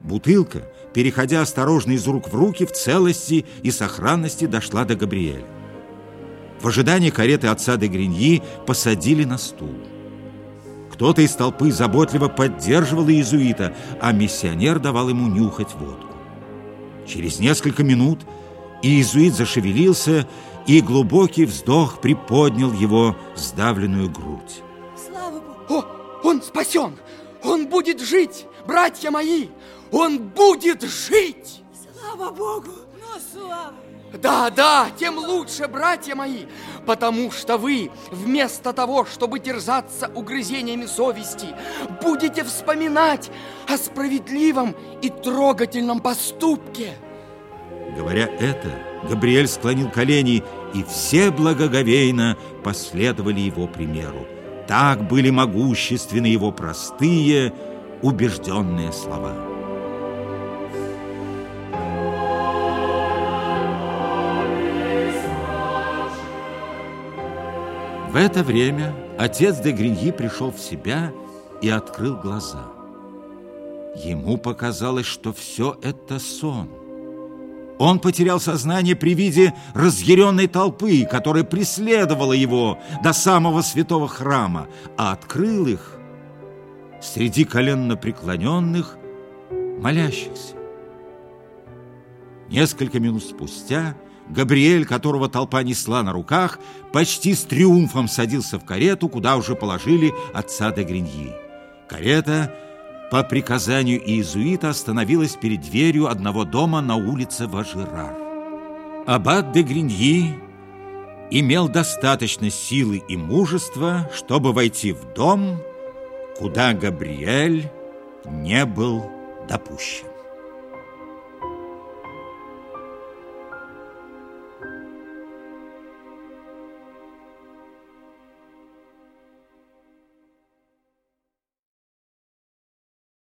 Бутылка, переходя осторожно из рук в руки, в целости и сохранности дошла до Габриэля. В ожидании кареты отца де Гриньи посадили на стул. Кто-то из толпы заботливо поддерживал иезуита, а миссионер давал ему нюхать водку. Через несколько минут иезуит зашевелился, и глубокий вздох приподнял его сдавленную грудь. Слава Богу! О, он спасен! Он будет жить, братья мои! Он будет жить! Слава Богу! Ну, слава! Да, да, тем лучше, братья мои, потому что вы, вместо того, чтобы терзаться угрызениями совести, будете вспоминать о справедливом и трогательном поступке. Говоря это, Габриэль склонил колени, и все благоговейно последовали его примеру. Так были могущественны его простые, убежденные слова. В это время отец де Гриньи пришел в себя и открыл глаза. Ему показалось, что все это сон. Он потерял сознание при виде разъяренной толпы, которая преследовала его до самого святого храма, а открыл их среди коленно преклоненных, молящихся. Несколько минут спустя Габриэль, которого толпа несла на руках, почти с триумфом садился в карету, куда уже положили отца де Гриньи. Карета по приказанию иезуита остановилась перед дверью одного дома на улице Важерар. Аббат де Гриньи имел достаточно силы и мужества, чтобы войти в дом, куда Габриэль не был допущен.